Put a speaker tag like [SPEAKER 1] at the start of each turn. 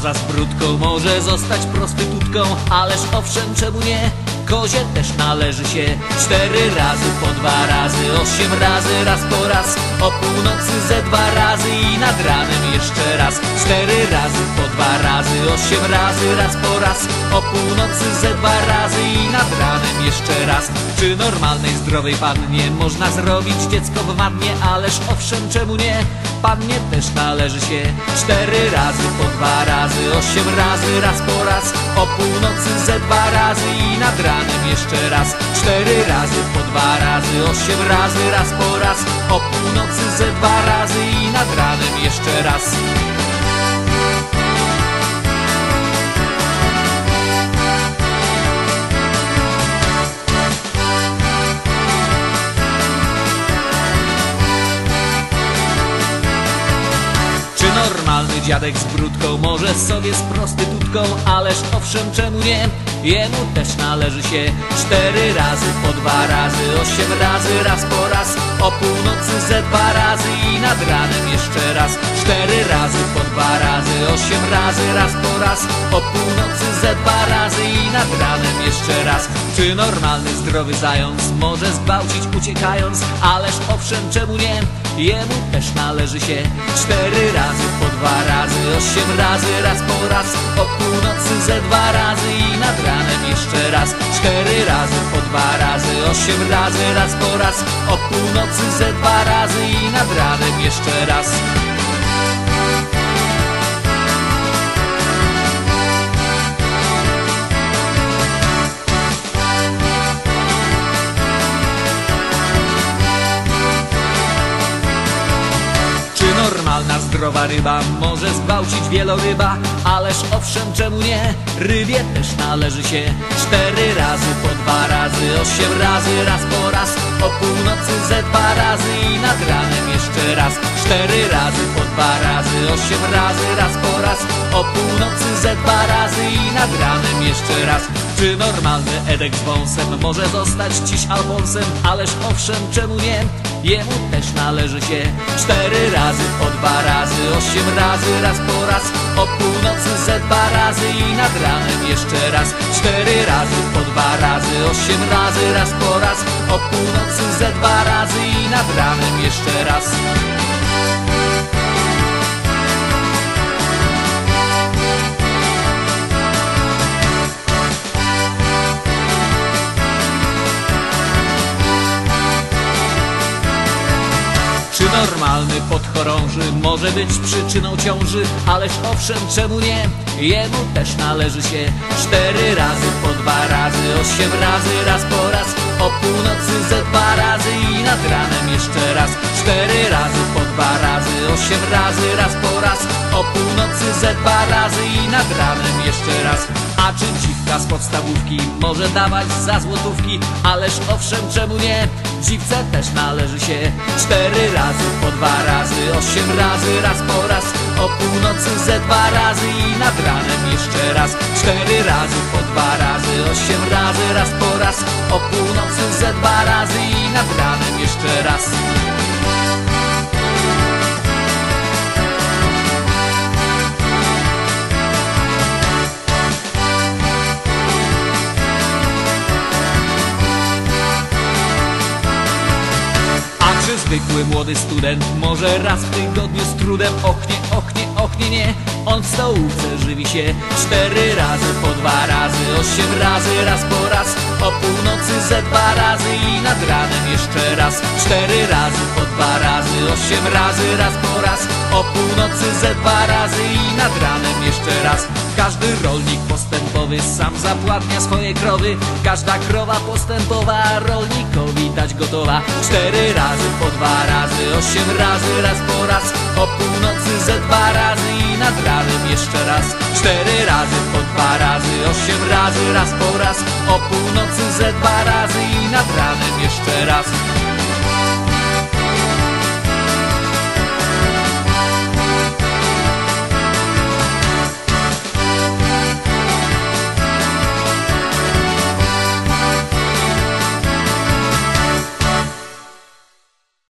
[SPEAKER 1] koza z może zostać prostytutką? Ależ owszem, czemu nie? Kozie też należy się cztery razy po dwa razy, osiem razy, raz po raz, o północy ze dwa razy i nad ranem jeszcze raz, cztery razy po osiem razy, raz po raz, o północy ze dwa razy i nad ranem jeszcze raz. Czy normalnej, zdrowej pannie można zrobić dziecko w wannie? Ależ owszem, czemu nie? Pannie też należy się cztery razy po dwa razy, osiem razy, raz po raz, o północy ze dwa razy i nad ranem jeszcze raz, cztery razy po dwa razy, osiem razy, raz po raz, o północy ze dwa razy i nad ranem jeszcze raz. Dziadek z brudką może sobie z prostytutką? Ależ owszem, czemu nie? Jemu też należy się cztery razy po dwa razy, osiem razy, raz po raz, o północy ze dwa razy i nad ranem jeszcze raz, cztery razy po dwa razy, osiem razy, raz po raz, o północy ze dwa razy i nad ranem jeszcze raz. Czy normalny, zdrowy zając może zgwałcić uciekając? Ależ owszem, czemu nie? Jemu też należy się cztery razy po dwa razy, osiem razy, raz po raz, o północy ze dwa razy i nad ranem jeszcze raz, cztery razy po dwa razy, osiem razy, raz po raz, o północy ze dwa razy i nad ranem jeszcze raz. Zdrowa ryba może zgwałcić wieloryba? Ależ owszem, czemu nie? Rybie też należy się cztery razy po dwa razy, osiem razy, raz po raz, o północy ze dwa razy i nad ranem jeszcze raz, cztery razy po dwa razy, osiem razy, raz po raz, o północy ze dwa razy i nad ranem jeszcze raz. Czy normalny Edek z wąsem może zostać dziś Alfonsem? Ależ owszem, czemu nie? Jemu też należy się cztery razy po dwa razy, osiem razy, raz po raz, o północy ze dwa razy i nad ranem jeszcze raz, cztery razy po dwa razy, osiem razy, raz po raz, o północy ze dwa razy i nad ranem jeszcze raz. Normalny podchorąży może być przyczyną ciąży? Ależ owszem, czemu nie? Jemu też należy się cztery razy po dwa razy, osiem razy, raz po raz, o północy ze dwa razy i nad ranem jeszcze raz, cztery razy osiem razy, raz po raz, o północy ze dwa razy i nad ranem jeszcze raz. A czy dziwka z podstawówki może dawać za złotówki? Ależ owszem, czemu nie? Dziwce też należy się cztery razy po dwa razy, osiem razy, raz po raz, o północy ze dwa razy i nad ranem jeszcze raz, cztery razy po dwa razy, osiem razy, raz po raz, o północy ze dwa razy i nad ranem jeszcze raz. Zwykły młody student. Może raz w tygodniu z trudem ochnie, ochnie, ochnie, nie? On w stołówce żywi się cztery razy po dwa razy, osiem razy, raz po raz, o północy ze dwa razy i nad ranem jeszcze raz, cztery razy po dwa razy, osiem razy, raz po raz, o północy ze dwa razy i nad ranem jeszcze raz. Każdy rolnik postępowy sam zapłatnia swoje krowy, każda krowa postępowa rolnikowi dać gotowa. Cztery razy po dwa razy, osiem razy, raz po raz, o północy ze dwa razy i nad ranem jeszcze raz. Cztery razy po dwa razy, osiem razy, raz po raz, o północy ze dwa razy i nad ranem jeszcze raz.